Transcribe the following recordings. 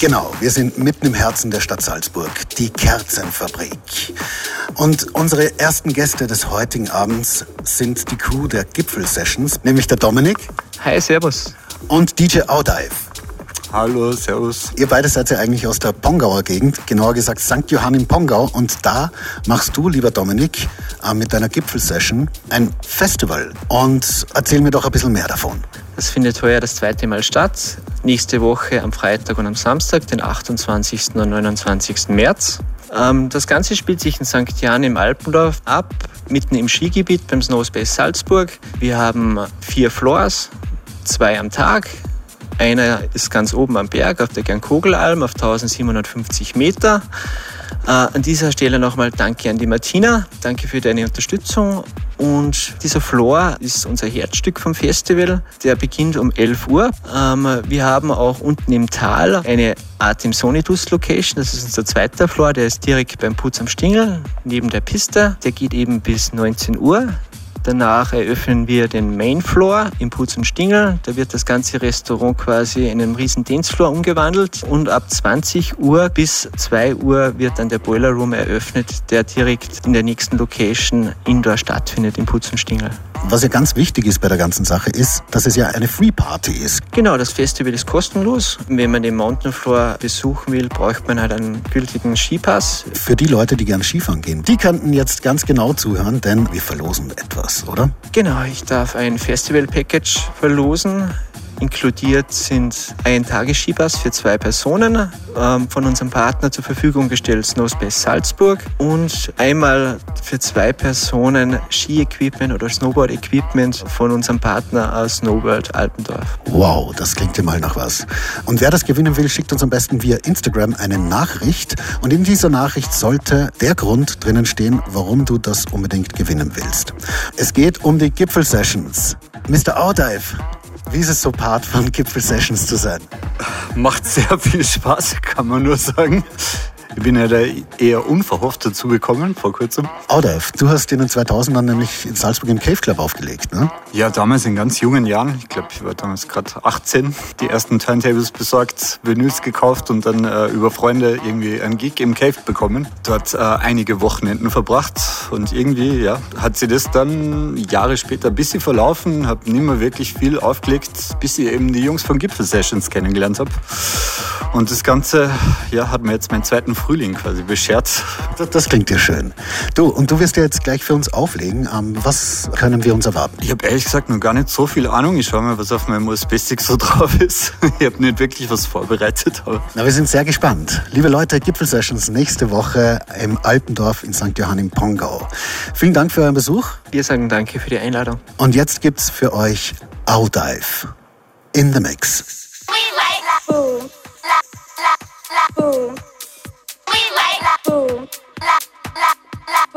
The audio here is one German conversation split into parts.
Genau, wir sind mitten im Herzen der Stadt Salzburg, die Kerzenfabrik. Und unsere ersten Gäste des heutigen Abends sind die Crew der Gipfel-Sessions, nämlich der Dominik. Hi, servus. Und DJ Audive. Hallo, servus. Ihr beide seid ja eigentlich aus der Pongauer Gegend, genauer gesagt St. Johann im Pongau. Und da machst du, lieber Dominik, äh, mit deiner Gipfelsession ein Festival. Und erzähl mir doch ein bisschen mehr davon. Das findet heuer das zweite Mal statt. Nächste Woche am Freitag und am Samstag, den 28. und 29. März. Ähm, das Ganze spielt sich in St. Jan im Alpendorf ab, mitten im Skigebiet beim Snowspace Salzburg. Wir haben vier Floors, zwei am Tag, einer ist ganz oben am Berg auf der Gernkogelalm auf 1750 Meter. Äh, an dieser Stelle nochmal Danke an die Martina. Danke für deine Unterstützung. Und dieser Floor ist unser Herzstück vom Festival. Der beginnt um 11 Uhr. Ähm, wir haben auch unten im Tal eine Artem Sonitus Location. Das ist unser zweiter Floor. Der ist direkt beim Putz am Stingel, neben der Piste. Der geht eben bis 19 Uhr. Danach eröffnen wir den Main Floor im Putz und Stingel. Da wird das ganze Restaurant quasi in einen riesen Dancefloor umgewandelt. Und ab 20 Uhr bis 2 Uhr wird dann der Boiler Room eröffnet, der direkt in der nächsten Location indoor stattfindet, im Putz und Stingel. Was ja ganz wichtig ist bei der ganzen Sache, ist, dass es ja eine Free Party ist. Genau, das Festival ist kostenlos. Wenn man den Mountain Floor besuchen will, braucht man halt einen gültigen Skipass. Für die Leute, die gern Skifahren gehen, die könnten jetzt ganz genau zuhören, denn wir verlosen etwas, oder? Genau, ich darf ein Festival-Package verlosen. Inkludiert sind ein Tagesskipass für zwei Personen ähm, von unserem Partner zur Verfügung gestellt, Snowspace Salzburg und einmal für zwei Personen Ski-Equipment oder Snowboard-Equipment von unserem Partner aus Snowworld Alpendorf. Wow, das klingt ja mal nach was. Und wer das gewinnen will, schickt uns am besten via Instagram eine Nachricht und in dieser Nachricht sollte der Grund drinnen stehen, warum du das unbedingt gewinnen willst. Es geht um die Gipfel-Sessions. Mr. Audive, wie ist es so Part von Gipfel-Sessions zu sein? Macht sehr viel Spaß, kann man nur sagen. Ich bin ja da eher unverhofft dazu gekommen, vor kurzem. Audive, du hast in den 2000ern nämlich in Salzburg im Cave Club aufgelegt, ne? Ja, damals in ganz jungen Jahren. Ich glaube, ich war damals gerade 18. Die ersten Turntables besorgt, Vinyls gekauft und dann äh, über Freunde irgendwie einen Gig im Cave bekommen. Dort äh, einige Wochenenden verbracht und irgendwie, ja, hat sie das dann Jahre später ein bisschen verlaufen, habe nicht mehr wirklich viel aufgelegt, bis ich eben die Jungs von Gipfel Sessions kennengelernt habe. Und das Ganze, ja, hat mir jetzt meinen zweiten Frühling quasi beschert. Das, das klingt ja schön. Du, und du wirst ja jetzt gleich für uns auflegen. Ähm, was können wir uns erwarten? Ich habe ehrlich gesagt noch gar nicht so viel Ahnung. Ich schaue mal, was auf meinem USB-Stick so drauf ist. Ich habe nicht wirklich was vorbereitet. Aber Na, wir sind sehr gespannt. Liebe Leute, Gipfelsessions nächste Woche im Alpendorf in St. Johann im Pongau. Vielen Dank für euren Besuch. Wir sagen danke für die Einladung. Und jetzt gibt's für euch Audive in the Mix. We like la boom, la la la boom. FM4. La la la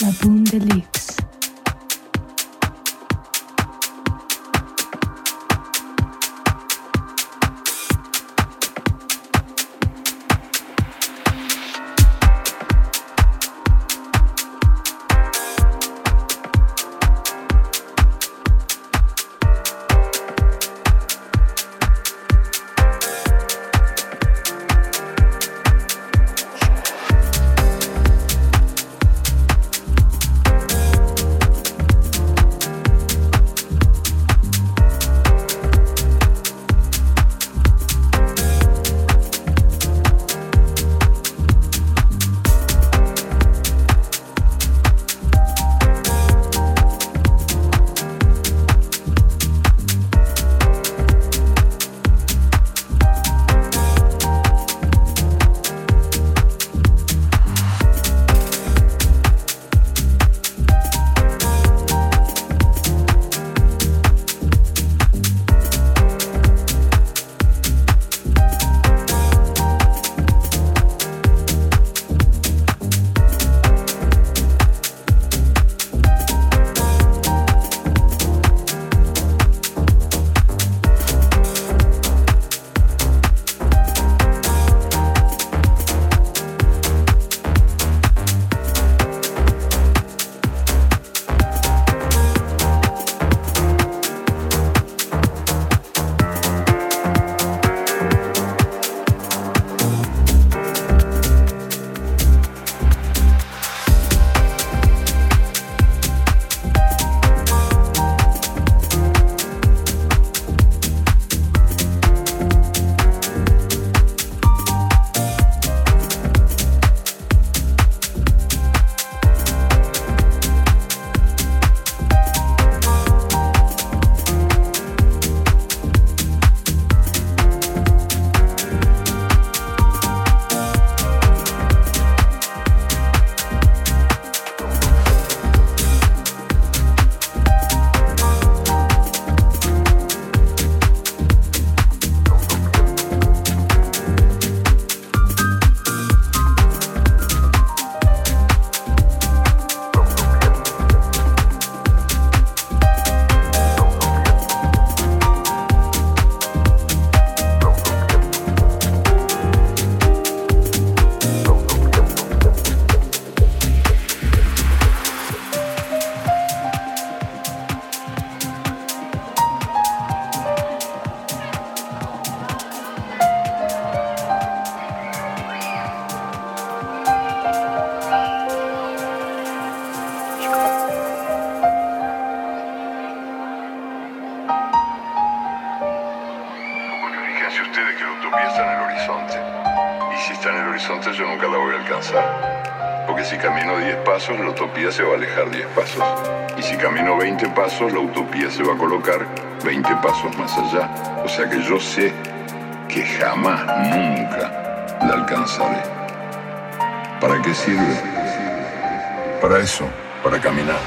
la Boom Deluxe. Se va a alejar 10 pasos. Y si camino 20 pasos, la utopía se va a colocar 20 pasos más allá. O sea que yo sé que jamás, nunca la alcanzaré. ¿Para qué sirve? Para eso, para caminar.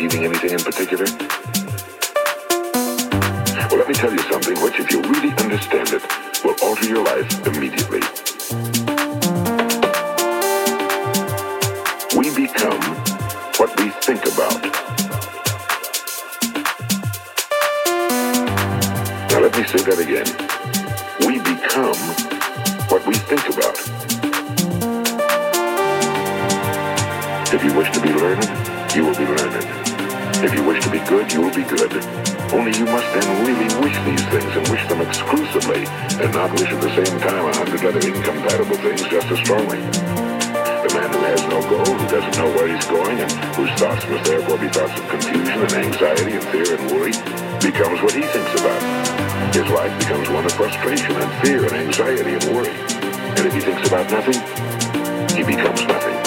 Achieving anything in particular? Well, let me tell you something which, if you really understand it, will alter your life immediately. We become what we think about. Now let me say that again. We become what we think about. If you wish to be learned, you will be learned. If you wish to be good, you will be good. Only you must then really wish these things and wish them exclusively, and not wish at the same time a hundred other incompatible things just as strongly. The man who has no goal, who doesn't know where he's going, and whose thoughts must therefore be thoughts of confusion and anxiety and fear and worry, becomes what he thinks about. His life becomes one of frustration and fear and anxiety and worry. And if he thinks about nothing, he becomes nothing.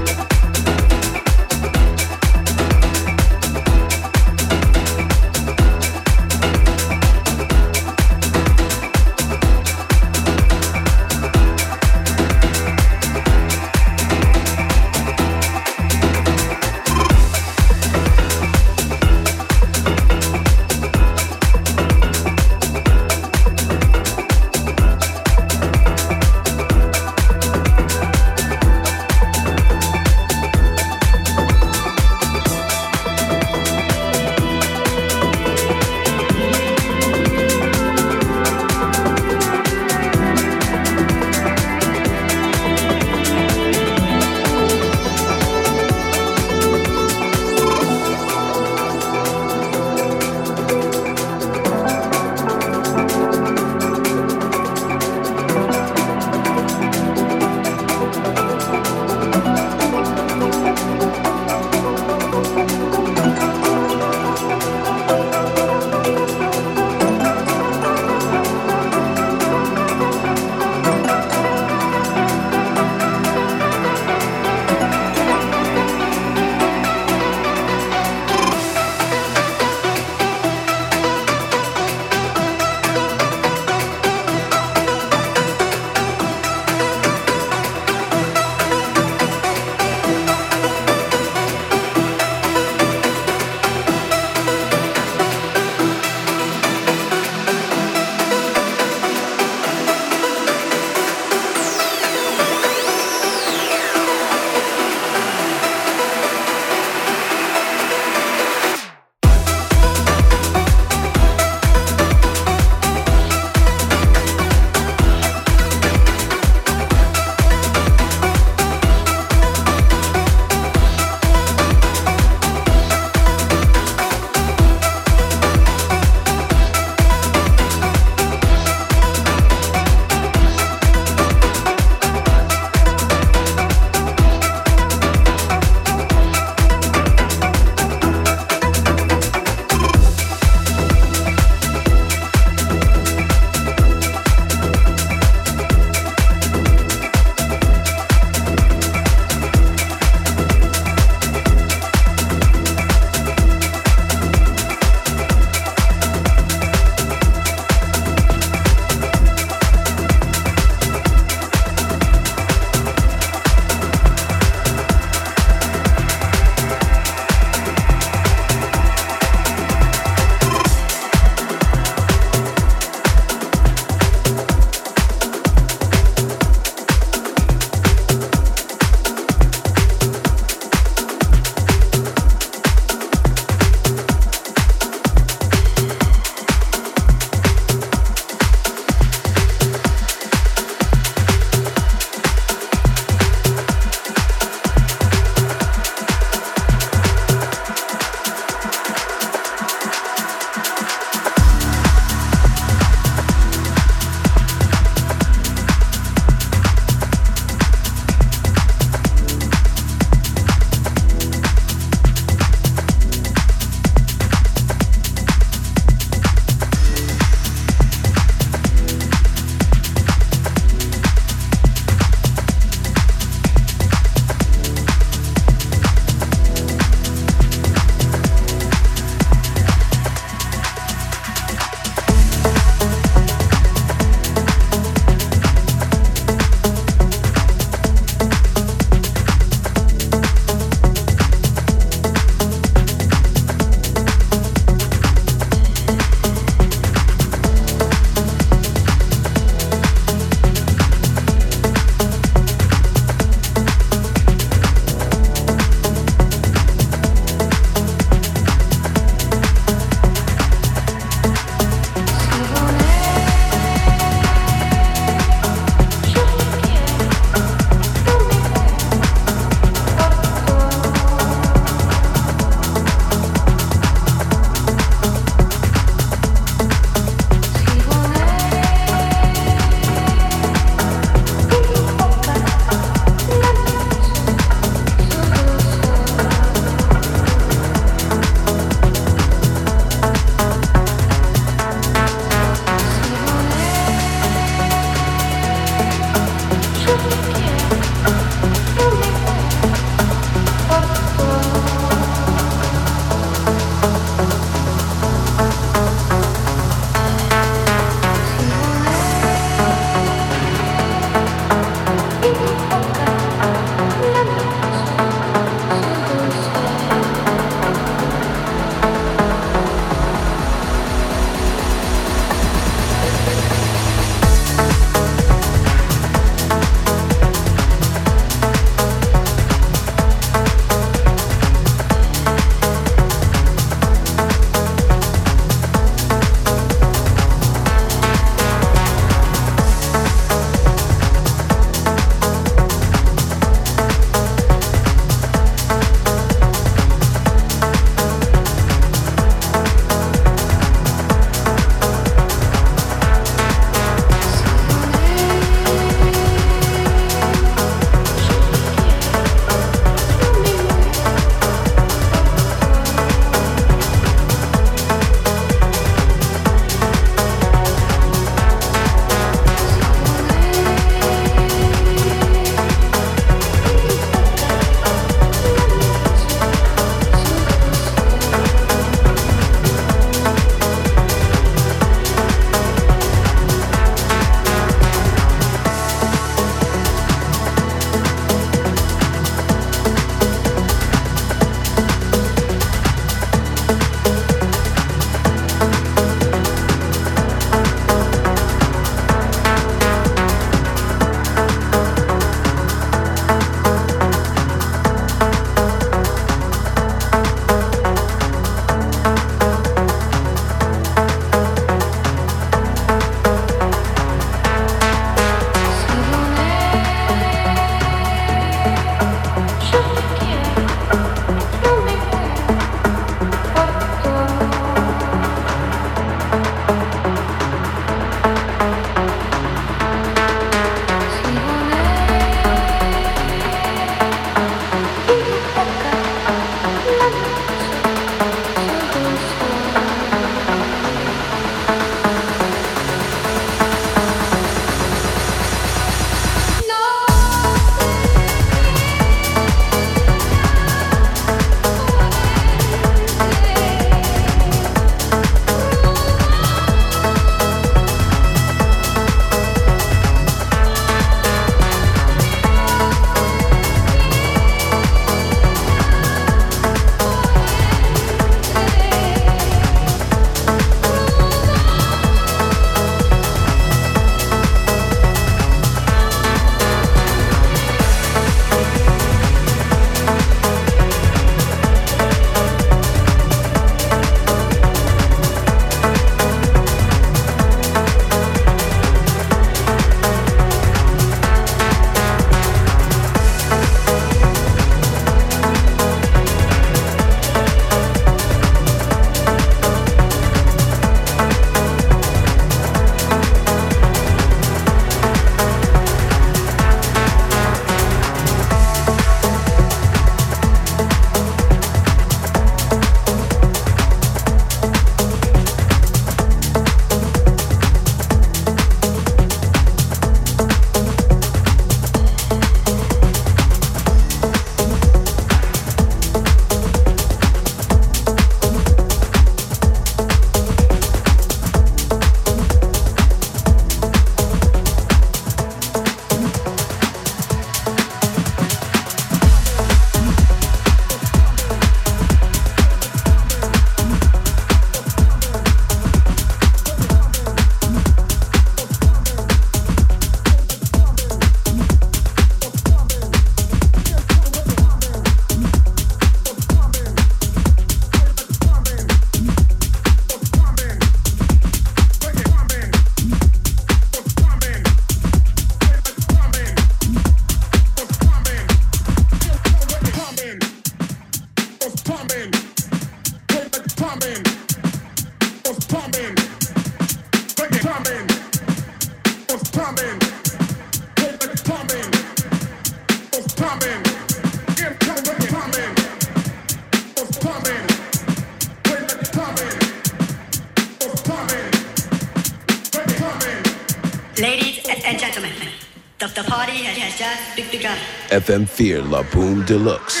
Begun. FM4 La Boom Deluxe.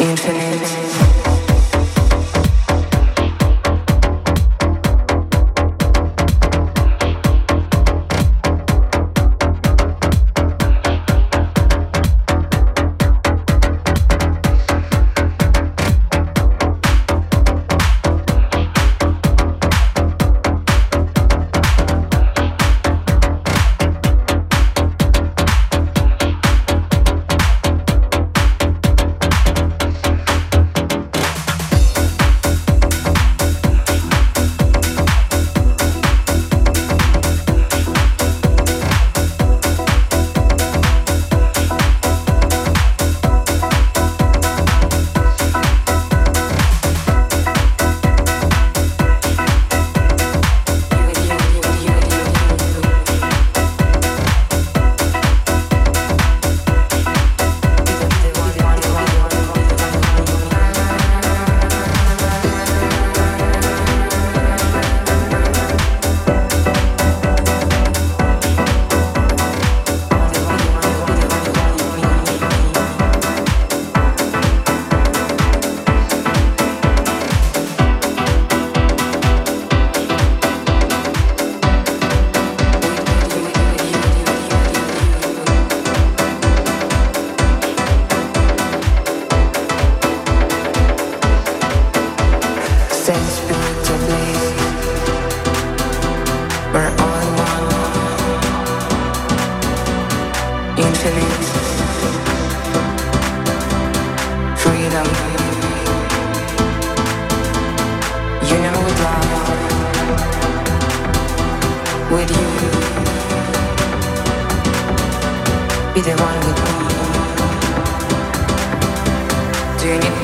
infinite.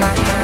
Bye.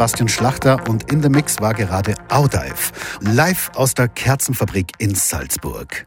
Sebastian Schlachter und in the Mix war gerade Audive. Live aus der Kerzenfabrik in Salzburg.